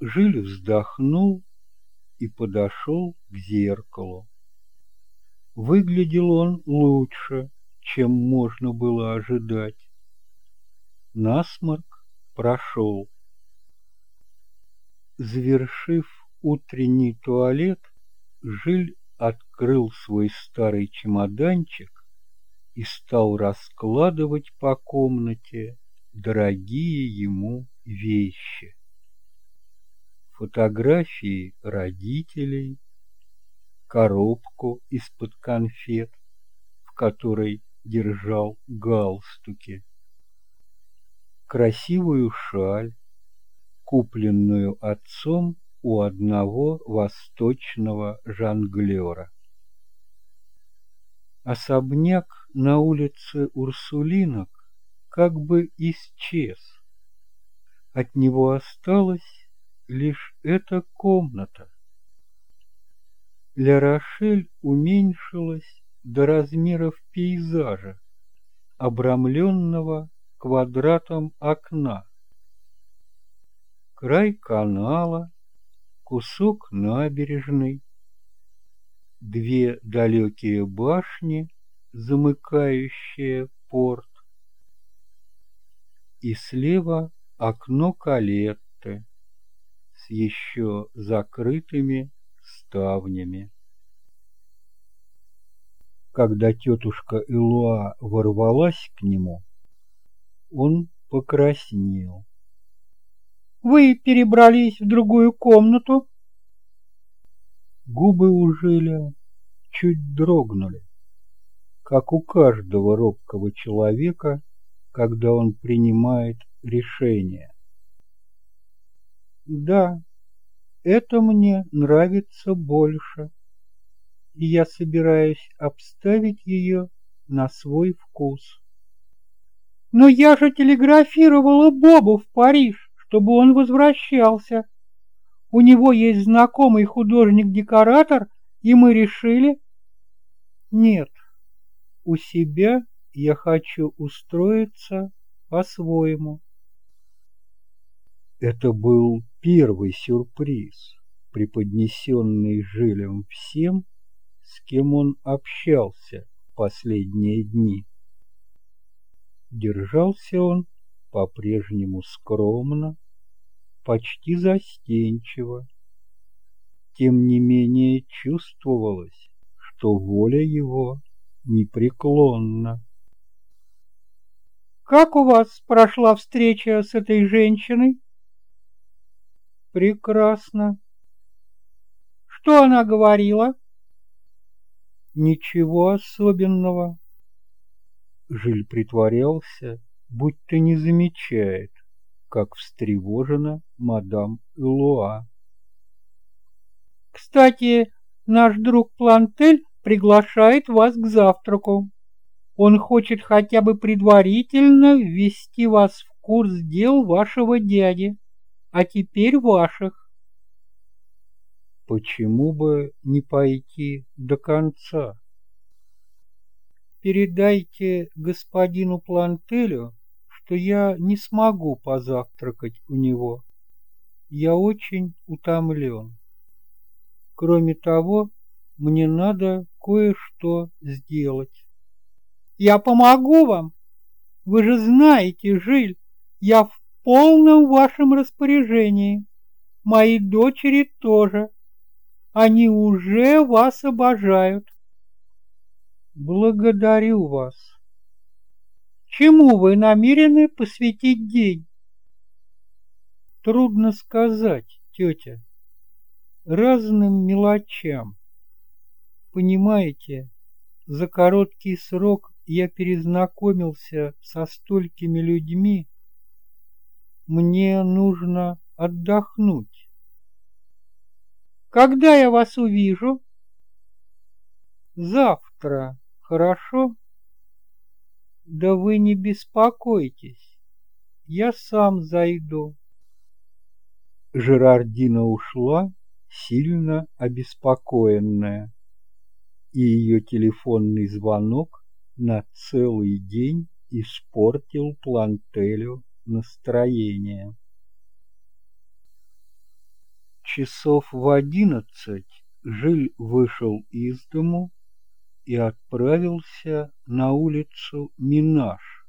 Жиль вздохнул и подошел к зеркалу. Выглядел он лучше, чем можно было ожидать. Насморк прошел. Завершив утренний туалет, Жиль открыл свой старый чемоданчик и стал раскладывать по комнате дорогие ему вещи. Фотографии родителей, коробку из-под конфет, в которой держал галстуки, красивую шаль, купленную отцом у одного восточного жонглера. Особняк на улице Урсулинок как бы исчез. От него осталась лишь эта комната. Ля Рошель уменьшилась до размеров пейзажа, обрамленного квадратом окна. Край канала, кусок набережной, две далекие башни, замыкающие порт, и слева окно Калетты еще закрытыми ставнями. Когда тетушка Элуа ворвалась к нему, он покраснел. «Вы перебрались в другую комнату?» Губы у Жиля чуть дрогнули, как у каждого робкого человека, когда он принимает решение. Да, это мне нравится больше, и я собираюсь обставить ее на свой вкус. Но я же телеграфировала Бобу в Париж, чтобы он возвращался. У него есть знакомый художник-декоратор, и мы решили... Нет, у себя я хочу устроиться по-своему. Это был первый сюрприз, преподнесенный Жилем всем, с кем он общался последние дни. Держался он по-прежнему скромно, почти застенчиво. Тем не менее чувствовалось, что воля его непреклонна. Как у вас прошла встреча с этой женщиной? Прекрасно. Что она говорила? Ничего особенного. Жиль притворялся, будто не замечает, как встревожена мадам Элуа. Кстати, наш друг Плантель приглашает вас к завтраку. Он хочет хотя бы предварительно ввести вас в курс дел вашего дяди, а теперь ваших. Почему бы не пойти до конца? Передайте господину Плантелю, что я не смогу позавтракать у него. Я очень утомлен. Кроме того, мне надо кое-что сделать. Я помогу вам. Вы же знаете, Жиль, я в полном вашем распоряжении. Мои дочери тоже. Они уже вас обожают. Благодарю вас. Чему вы намерены посвятить день? Трудно сказать, тетя. Разным мелочам. Понимаете, за короткий срок я перезнакомился со столькими людьми, мне нужно отдохнуть. Когда я вас увижу? Завтра, хорошо? Да вы не беспокойтесь, я сам зайду. Жерардина ушла, сильно обеспокоенная, и ее телефонный звонок на целый день испортил Плантелю настроение. Часов в одиннадцать Жиль вышел из дому и отправился на улицу Минаж,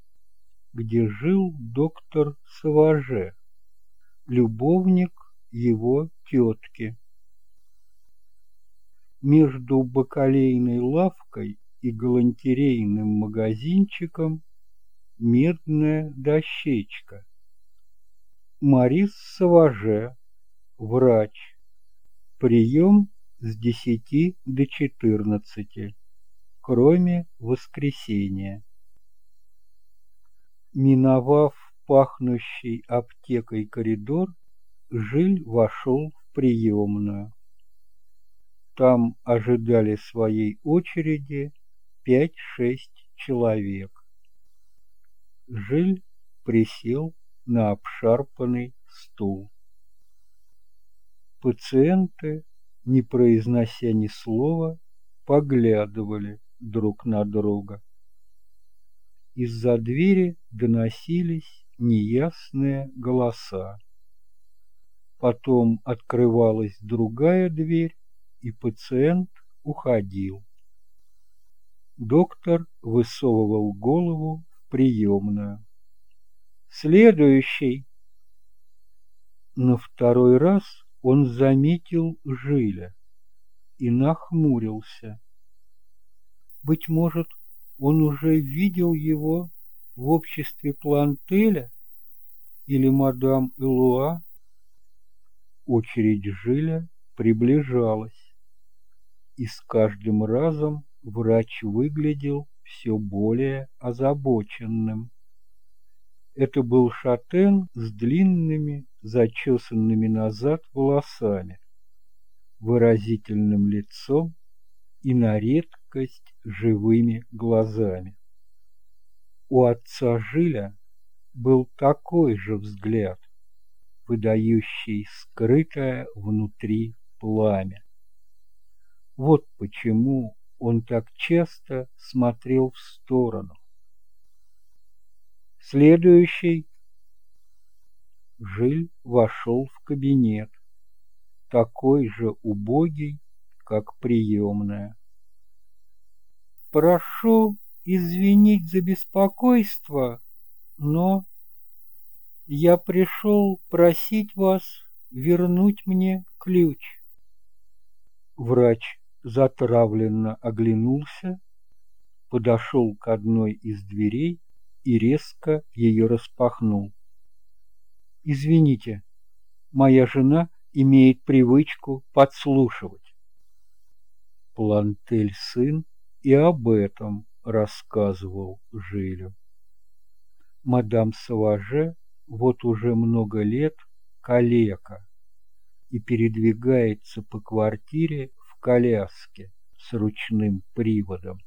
где жил доктор Саваже, любовник его тетки. Между бакалейной лавкой и галантерейным магазинчиком медная дощечка. Марис Саваже, врач. Прием с десяти до четырнадцати, кроме воскресенья. Миновав пахнущий аптекой коридор, Жиль вошел в приемную. Там ожидали своей очереди пять-шесть человек. Жиль присел на обшарпанный стул. Пациенты, не произнося ни слова, поглядывали друг на друга. Из-за двери доносились неясные голоса. Потом открывалась другая дверь, и пациент уходил. Доктор высовывал голову приемную. «Следующий!» На второй раз он заметил Жиля и нахмурился. Быть может, он уже видел его в обществе Плантеля или мадам Элуа? Очередь Жиля приближалась, и с каждым разом врач выглядел все более озабоченным. Это был шатен с длинными, зачесанными назад волосами, выразительным лицом и на редкость живыми глазами. У отца Жиля был такой же взгляд, выдающий скрытое внутри пламя. Вот почему он так часто смотрел в сторону. Следующий Жиль вошел в кабинет, такой же убогий, как приемная. «Прошу извинить за беспокойство, но я пришел просить вас вернуть мне ключ. Врач затравленно оглянулся, подошел к одной из дверей и резко ее распахнул. «Извините, моя жена имеет привычку подслушивать». Плантель сын и об этом рассказывал Жилю. Мадам Саваже вот уже много лет калека и передвигается по квартире коляске с ручным приводом.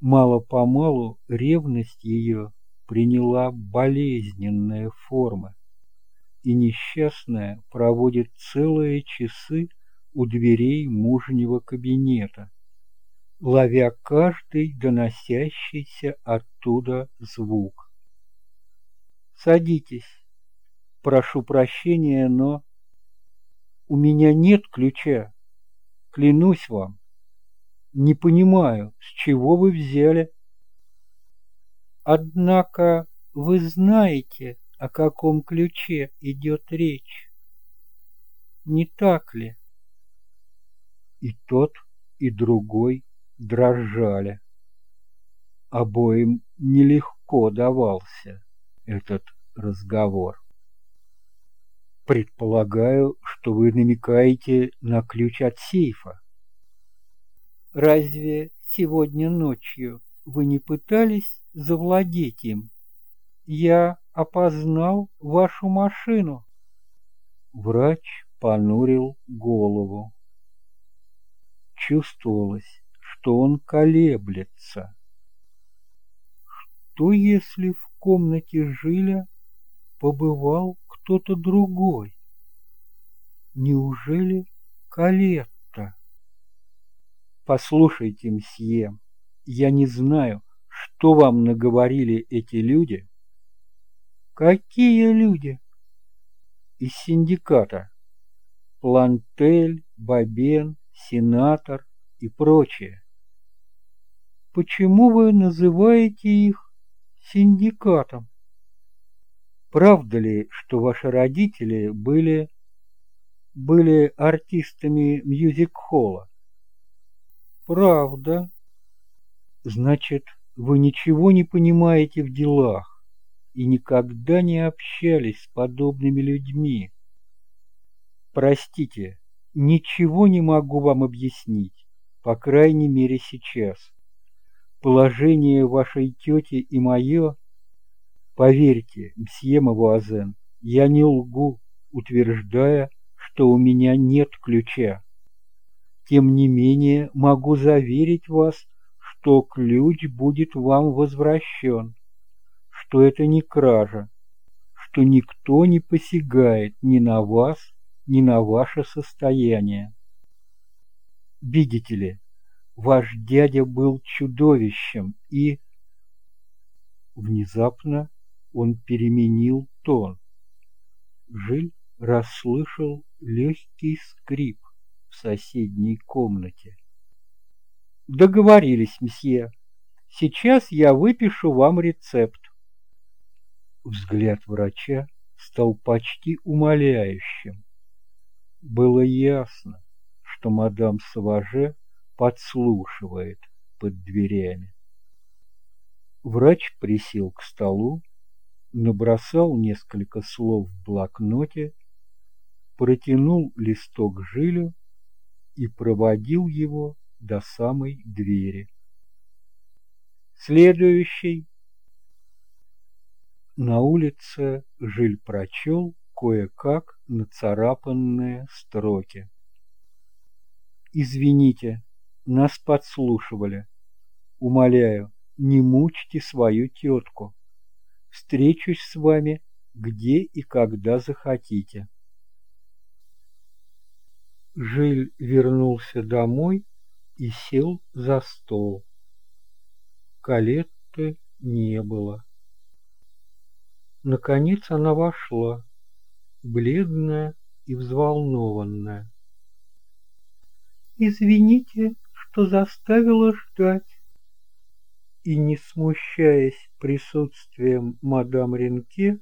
Мало-помалу ревность ее приняла болезненные формы, и несчастная проводит целые часы у дверей мужнего кабинета, ловя каждый доносящийся оттуда звук. Садитесь. Прошу прощения, но... У меня нет ключа. Клянусь вам. Не понимаю, с чего вы взяли. Однако вы знаете, о каком ключе идет речь. Не так ли? И тот, и другой дрожали. Обоим нелегко давался этот разговор. Предполагаю, что вы намекаете на ключ от сейфа. Разве сегодня ночью вы не пытались завладеть им? Я опознал вашу машину. Врач понурил голову. Чувствовалось, что он колеблется. Что если в комнате Жиля побывал кто-то другой. Неужели Калетта? Послушайте, мсье, я не знаю, что вам наговорили эти люди. Какие люди? Из синдиката. Плантель, Бабен, Сенатор и прочее. Почему вы называете их синдикатом? Правда ли, что ваши родители были были артистами мюзик-холла? Правда. Значит, вы ничего не понимаете в делах и никогда не общались с подобными людьми. Простите, ничего не могу вам объяснить, по крайней мере сейчас. Положение вашей тети и мое... Поверьте, мсье Мавуазен, я не лгу, утверждая, что у меня нет ключа. Тем не менее, могу заверить вас, что ключ будет вам возвращен, что это не кража, что никто не посягает ни на вас, ни на ваше состояние. Видите ли, ваш дядя был чудовищем и... Внезапно он переменил тон. Жиль расслышал легкий скрип в соседней комнате. Договорились, месье. Сейчас я выпишу вам рецепт. Взгляд врача стал почти умоляющим. Было ясно, что мадам Саваже подслушивает под дверями. Врач присел к столу, набросал несколько слов в блокноте, протянул листок жилю и проводил его до самой двери. Следующий. На улице Жиль прочел кое-как нацарапанные строки. «Извините, нас подслушивали. Умоляю, не мучьте свою тетку. Встречусь с вами где и когда захотите». Жиль вернулся домой и сел за стол. Калетты не было. Наконец она вошла, бледная и взволнованная. «Извините, что заставила ждать». И, не смущаясь присутствием мадам Ренке,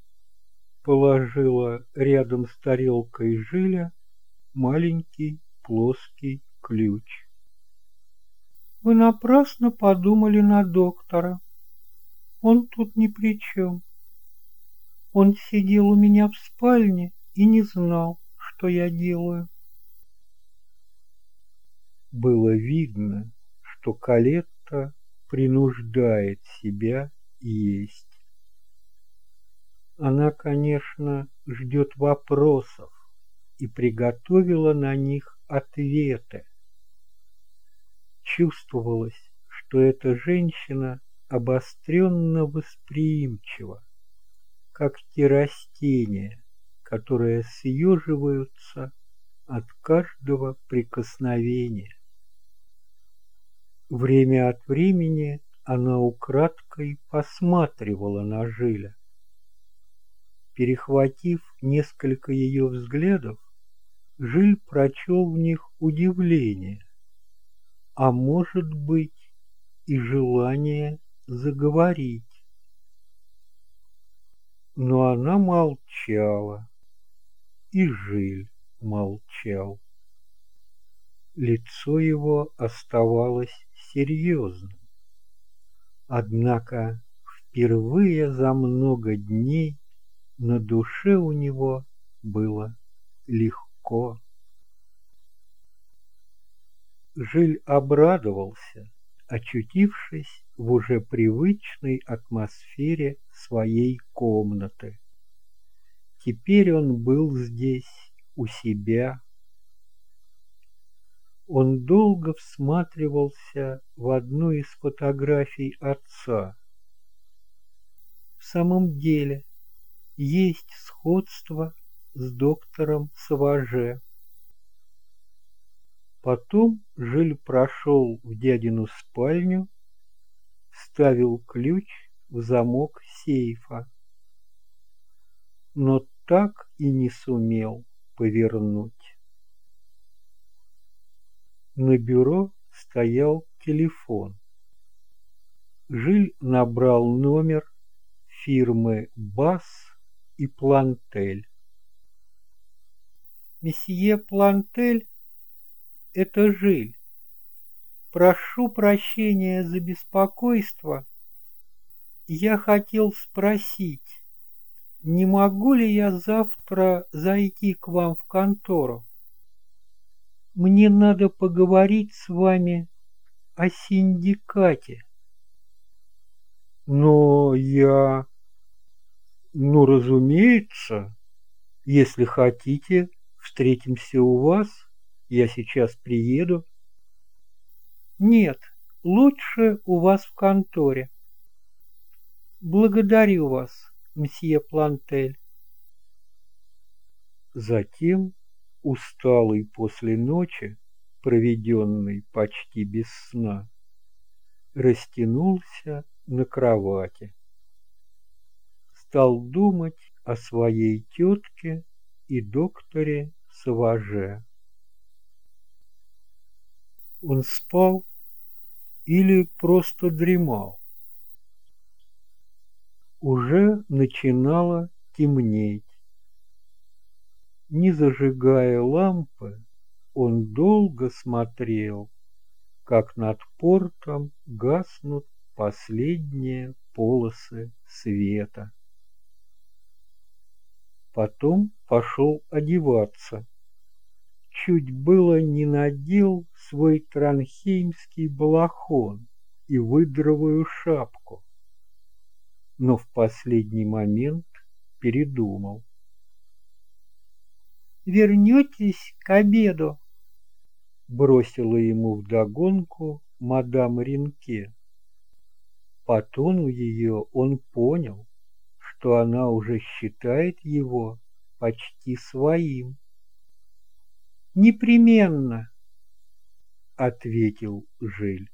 положила рядом с тарелкой жиля маленький плоский ключ. Вы напрасно подумали на доктора. Он тут ни при чем. Он сидел у меня в спальне и не знал, что я делаю. Было видно, что Калетта принуждает себя есть. Она, конечно, ждет вопросов и приготовила на них ответы. Чувствовалось, что эта женщина обостренно восприимчива, как те растения, которые съеживаются от каждого прикосновения. Время от времени она украдкой посматривала на Жиля. Перехватив несколько ее взглядов, Жиль прочел в них удивление, а может быть и желание заговорить. Но она молчала, и Жиль молчал. Лицо его оставалось серьезным. Однако впервые за много дней на душе у него было легко легко. Жиль обрадовался, очутившись в уже привычной атмосфере своей комнаты. Теперь он был здесь, у себя. Он долго всматривался в одну из фотографий отца. В самом деле, есть сходство с доктором Саваже. Потом Жиль прошел в дядину спальню, вставил ключ в замок сейфа, но так и не сумел повернуть. На бюро стоял телефон. Жиль набрал номер фирмы «Бас» и «Плантель». «Месье Плантель, это Жиль. Прошу прощения за беспокойство. Я хотел спросить, не могу ли я завтра зайти к вам в контору? Мне надо поговорить с вами о синдикате. Но я... Ну, разумеется, если хотите, встретимся у вас. Я сейчас приеду. Нет, лучше у вас в конторе. Благодарю вас, мсье Плантель. Затем, усталый после ночи, проведенной почти без сна, растянулся на кровати. Стал думать о своей тетке и докторе Саваже. Он спал или просто дремал? Уже начинало темнеть. Не зажигая лампы, он долго смотрел, как над портом гаснут последние полосы света. Потом пошел одеваться. Чуть было не надел свой транхеймский балахон и выдровую шапку, но в последний момент передумал. «Вернетесь к обеду?» бросила ему вдогонку мадам Ринке. По тону ее он понял, что она уже считает его почти своим. «Непременно», — ответил Жиль.